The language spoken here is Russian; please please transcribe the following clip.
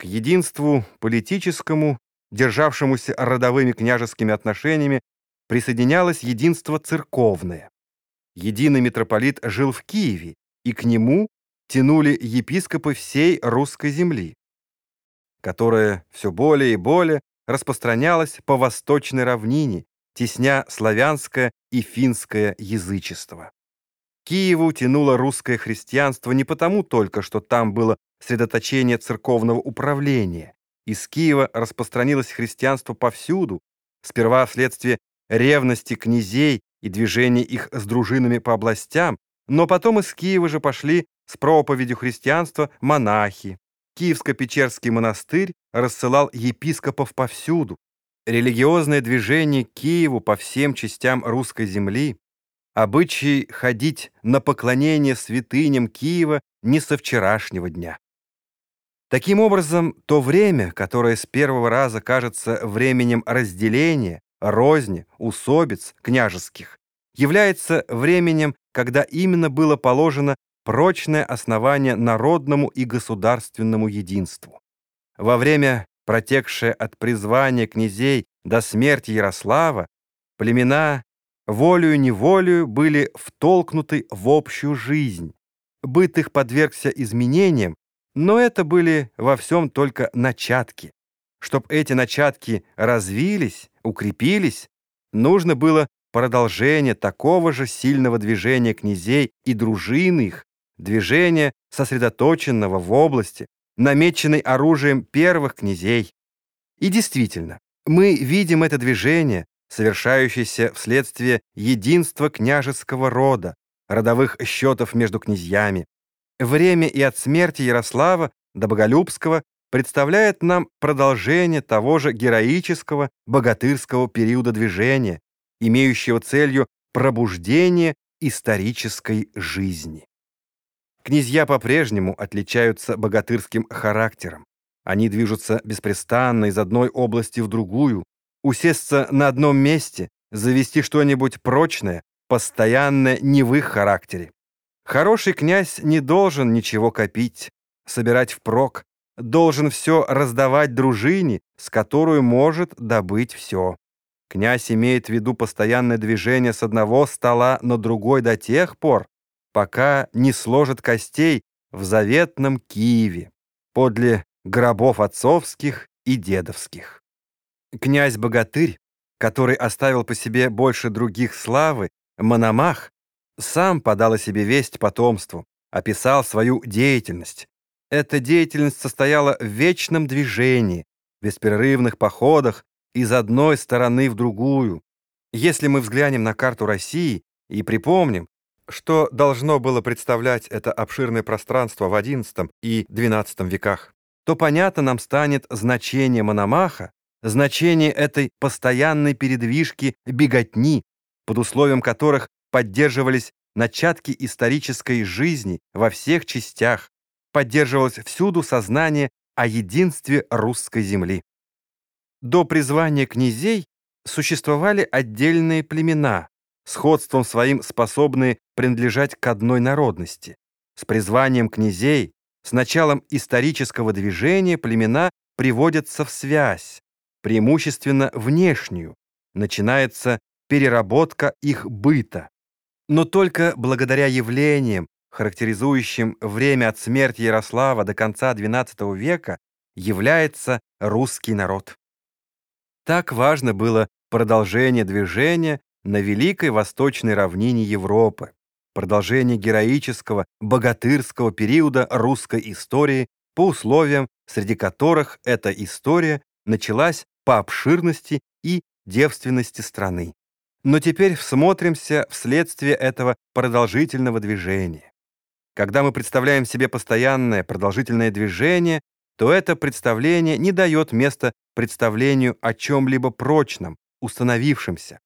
К единству политическому, державшемуся родовыми княжескими отношениями, присоединялось единство церковное. Единый митрополит жил в Киеве, и к нему тянули епископы всей русской земли, которая все более и более распространялась по восточной равнине, тесня славянское и финское язычество. Киеву тянуло русское христианство не потому только, что там было средоточение церковного управления. Из Киева распространилось христианство повсюду, сперва вследствие ревности князей и движения их с дружинами по областям, но потом из Киева же пошли с проповедью христианства монахи. Киевско-Печерский монастырь рассылал епископов повсюду. Религиозное движение Киеву по всем частям русской земли, обычай ходить на поклонение святыням Киева не со вчерашнего дня. Таким образом, то время, которое с первого раза кажется временем разделения, розни, усобиц княжеских, является временем, когда именно было положено прочное основание народному и государственному единству. Во время, протекшее от призвания князей до смерти Ярослава, племена волею-неволею были втолкнуты в общую жизнь. Быт их подвергся изменениям, но это были во всем только начатки. Чтоб эти начатки развились, укрепились, нужно было продолжение такого же сильного движения князей и дружин их, движения, сосредоточенного в области, намеченной оружием первых князей. И действительно, мы видим это движение, совершающееся вследствие единства княжеского рода, родовых счетов между князьями, Время и от смерти Ярослава до Боголюбского представляет нам продолжение того же героического богатырского периода движения, имеющего целью пробуждение исторической жизни. Князья по-прежнему отличаются богатырским характером. Они движутся беспрестанно из одной области в другую. Усесться на одном месте, завести что-нибудь прочное, постоянное не в их характере. Хороший князь не должен ничего копить, собирать впрок, должен все раздавать дружине, с которой может добыть все. Князь имеет в виду постоянное движение с одного стола на другой до тех пор, пока не сложит костей в заветном Киеве, подле гробов отцовских и дедовских. Князь-богатырь, который оставил по себе больше других славы, Мономах, сам подал о себе весть потомству, описал свою деятельность. Эта деятельность состояла в вечном движении, беспрерывных походах из одной стороны в другую. Если мы взглянем на карту России и припомним, что должно было представлять это обширное пространство в XI и XII веках, то понятно нам станет значение Мономаха, значение этой постоянной передвижки беготни, под условием которых поддерживались начатки исторической жизни во всех частях, поддерживалось всюду сознание о единстве русской земли. До призвания князей существовали отдельные племена, сходством своим способные принадлежать к одной народности. С призванием князей, с началом исторического движения племена приводятся в связь, преимущественно внешнюю, начинается переработка их быта. Но только благодаря явлениям, характеризующим время от смерти Ярослава до конца XII века, является русский народ. Так важно было продолжение движения на великой восточной равнине Европы, продолжение героического, богатырского периода русской истории по условиям, среди которых эта история началась по обширности и девственности страны. Но теперь всмотримся в следствие этого продолжительного движения. Когда мы представляем себе постоянное продолжительное движение, то это представление не дает места представлению о чем-либо прочном, установившемся.